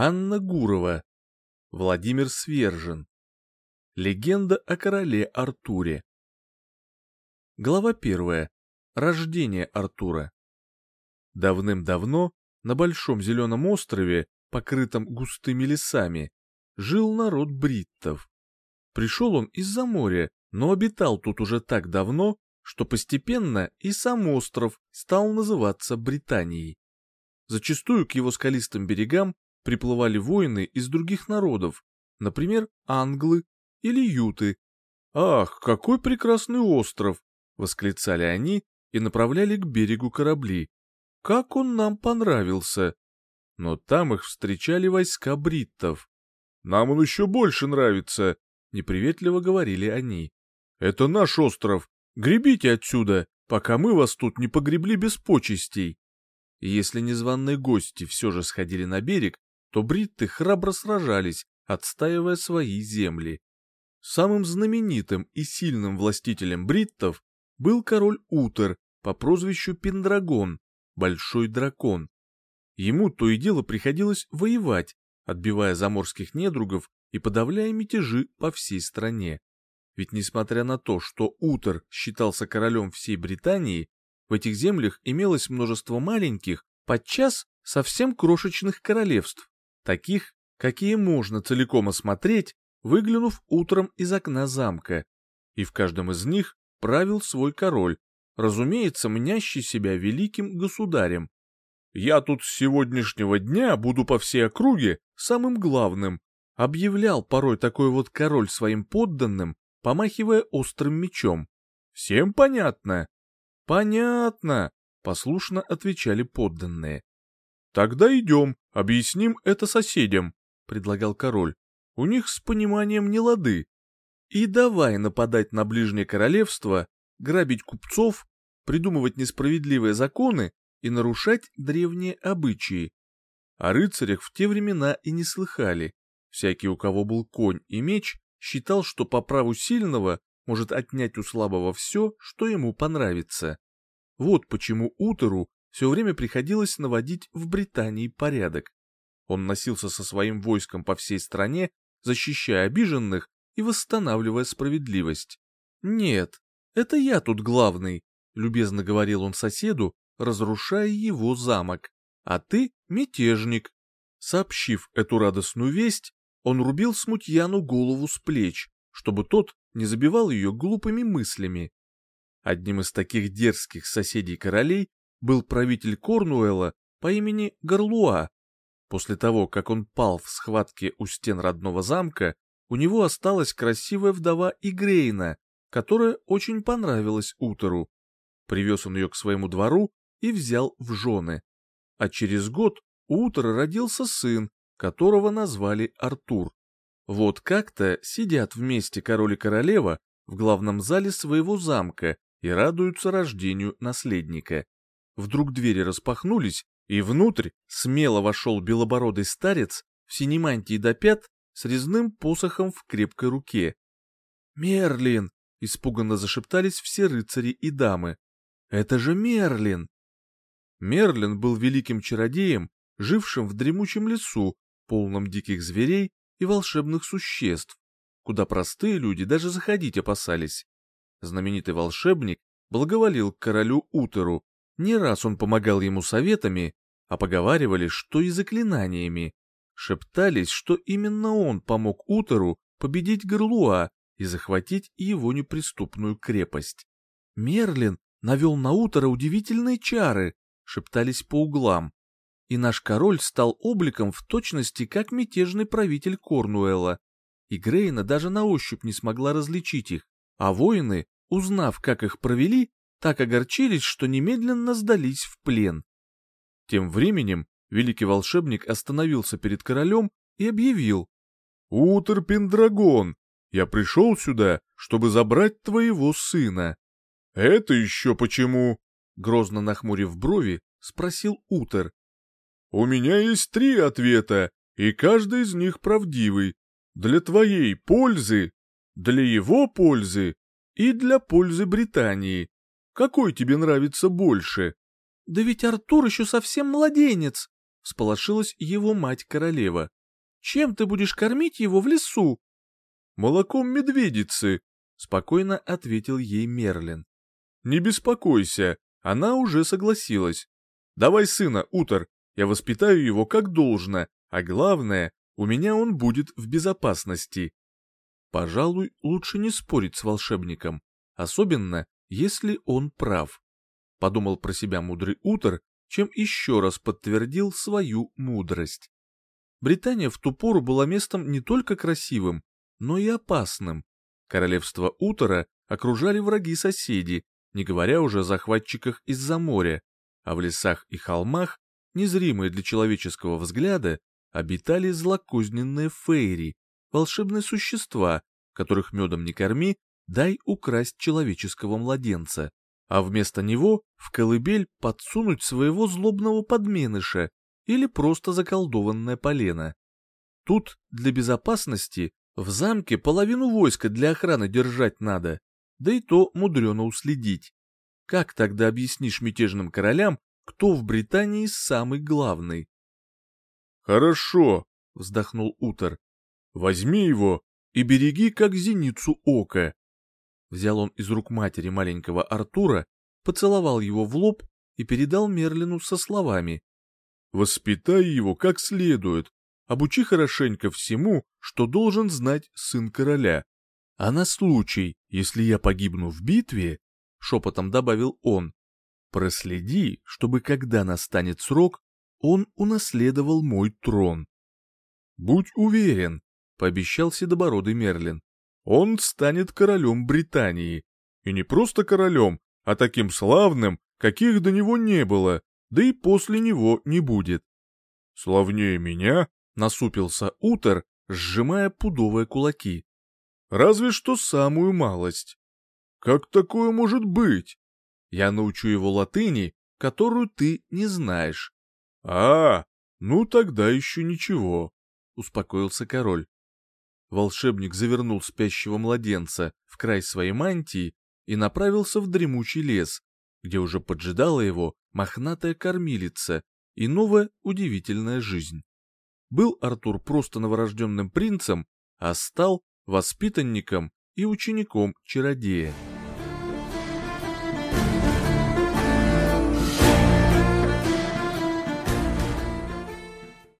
Анна Гурова. Владимир Свержен. Легенда о короле Артуре. Глава первая. Рождение Артура. Давным-давно на большом зеленом острове, покрытом густыми лесами, жил народ бриттов. Пришел он из-за моря, но обитал тут уже так давно, что постепенно и сам остров стал называться Британией. Зачастую к его скалистым берегам приплывали воины из других народов, например, англы или юты. «Ах, какой прекрасный остров!» — восклицали они и направляли к берегу корабли. «Как он нам понравился!» Но там их встречали войска бриттов. «Нам он еще больше нравится!» — неприветливо говорили они. «Это наш остров! Гребите отсюда, пока мы вас тут не погребли без почестей!» Если незваные гости все же сходили на берег, то бритты храбро сражались, отстаивая свои земли. Самым знаменитым и сильным властителем бриттов был король Утер по прозвищу Пендрагон, Большой Дракон. Ему то и дело приходилось воевать, отбивая заморских недругов и подавляя мятежи по всей стране. Ведь несмотря на то, что Утер считался королем всей Британии, в этих землях имелось множество маленьких, подчас совсем крошечных королевств, таких, какие можно целиком осмотреть, выглянув утром из окна замка. И в каждом из них правил свой король, разумеется, мнящий себя великим государем. «Я тут с сегодняшнего дня буду по всей округе самым главным», объявлял порой такой вот король своим подданным, помахивая острым мечом. «Всем понятно?» «Понятно», — послушно отвечали подданные. «Тогда идем, объясним это соседям», — предлагал король. «У них с пониманием не лады. И давай нападать на ближнее королевство, грабить купцов, придумывать несправедливые законы и нарушать древние обычаи. О рыцарях в те времена и не слыхали. Всякий, у кого был конь и меч, считал, что по праву сильного может отнять у слабого все, что ему понравится. Вот почему Утеру все время приходилось наводить в Британии порядок. Он носился со своим войском по всей стране, защищая обиженных и восстанавливая справедливость. «Нет, это я тут главный», — любезно говорил он соседу, разрушая его замок. «А ты мятежник». Сообщив эту радостную весть, он рубил смутьяну голову с плеч, чтобы тот не забивал ее глупыми мыслями. Одним из таких дерзких соседей королей был правитель Корнуэлла по имени Горлуа. После того, как он пал в схватке у стен родного замка, у него осталась красивая вдова Игрейна, которая очень понравилась Утеру. Привез он ее к своему двору и взял в жены. А через год у Утера родился сын, которого назвали Артур. Вот как-то сидят вместе король и королева в главном зале своего замка и радуются рождению наследника. Вдруг двери распахнулись, и внутрь смело вошел белобородый старец в синей мантии до пят с резным посохом в крепкой руке. «Мерлин!» — испуганно зашептались все рыцари и дамы. «Это же Мерлин!» Мерлин был великим чародеем, жившим в дремучем лесу, полном диких зверей и волшебных существ, куда простые люди даже заходить опасались. Знаменитый волшебник благоволил к королю Утеру, не раз он помогал ему советами, а поговаривали, что и заклинаниями. Шептались, что именно он помог Утеру победить Горлуа и захватить его неприступную крепость. Мерлин навел на Утера удивительные чары, шептались по углам и наш король стал обликом в точности как мятежный правитель Корнуэлла. И Грейна даже на ощупь не смогла различить их, а воины, узнав, как их провели, так огорчились, что немедленно сдались в плен. Тем временем великий волшебник остановился перед королем и объявил. «Утер Пендрагон, я пришел сюда, чтобы забрать твоего сына». «Это еще почему?» Грозно нахмурив брови, спросил Утер. У меня есть три ответа, и каждый из них правдивый. Для твоей пользы, для его пользы и для пользы Британии. Какой тебе нравится больше? Да ведь Артур еще совсем младенец, сполошилась его мать-королева. «Чем ты будешь кормить его в лесу?» «Молоком медведицы», — спокойно ответил ей Мерлин. «Не беспокойся, она уже согласилась. Давай сына, Утор, я воспитаю его как должно, а главное, у меня он будет в безопасности». Пожалуй, лучше не спорить с волшебником, особенно если он прав. Подумал про себя мудрый Утор, чем еще раз подтвердил свою мудрость. Британия в ту пору была местом не только красивым, но и опасным. Королевство Утора окружали враги-соседи, не говоря уже о захватчиках из-за моря, а в лесах и холмах, незримые для человеческого взгляда, обитали злокозненные фейри, волшебные существа, которых медом не корми, дай украсть человеческого младенца, а вместо него в колыбель подсунуть своего злобного подменыша или просто заколдованное полено. Тут для безопасности в замке половину войска для охраны держать надо, да и то мудрено уследить. Как тогда объяснишь мятежным королям, кто в Британии самый главный? «Хорошо», — вздохнул Утер. «Возьми его и береги, как зеницу ока». Взял он из рук матери маленького Артура, поцеловал его в лоб и передал Мерлину со словами. «Воспитай его как следует, обучи хорошенько всему, что должен знать сын короля. А на случай, если я погибну в битве, — шепотом добавил он, — проследи, чтобы когда настанет срок, он унаследовал мой трон. Будь уверен, — пообещал седобородый Мерлин, — он станет королем Британии. И не просто королем, а таким славным, каких до него не было, да и после него не будет. Славнее меня, — насупился Утер, сжимая пудовые кулаки. Разве что самую малость. Как такое может быть? Я научу его латыни, которую ты не знаешь. А, ну тогда еще ничего, успокоился король. Волшебник завернул спящего младенца в край своей мантии и направился в дремучий лес, где уже поджидала его мохнатая кормилица и новая удивительная жизнь. Был Артур просто новорожденным принцем, а стал воспитанником и учеником чародея.